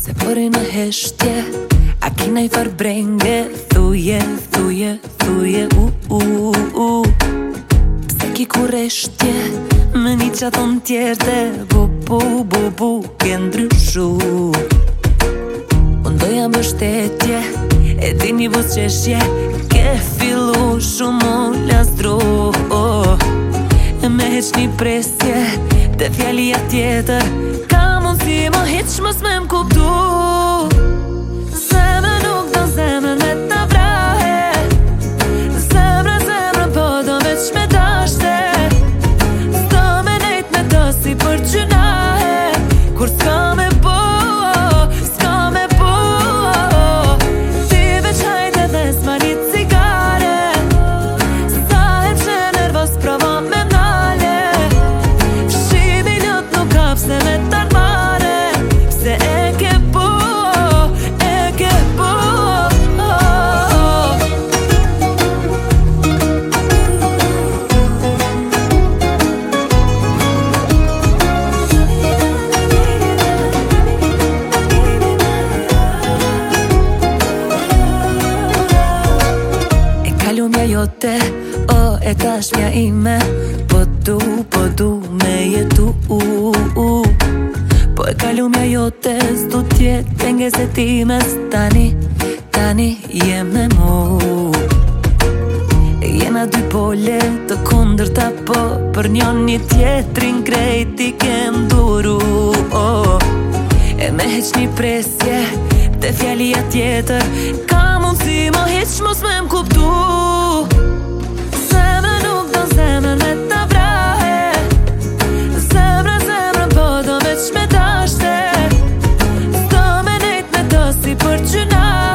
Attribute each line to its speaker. Speaker 1: Se përri në heshtje A kina i farë brengë Thuje, thuje, thuje U, u, u, u Se ki ku Më një që atë në tjerte Bu, bu, bu, bu Këndry shu Unë doja më shtetje E ti një busë qeshje Ke fillu shumë O lastru Me heç një presje Të fjalli atjetër Ka mund si më heç mos me më jote O oh, e ta ime Po du, po du me jetu u, u. Po e kalu me jote Zdu tjetë të nge se ti me stani Tani jem me mu Jena dy pole të kondër të po Për njën një tjetëri krejt i kem duru oh, E me heq një presje Dhe fjalia atjetër Ka mundë si ma heq mos me më
Speaker 2: tonight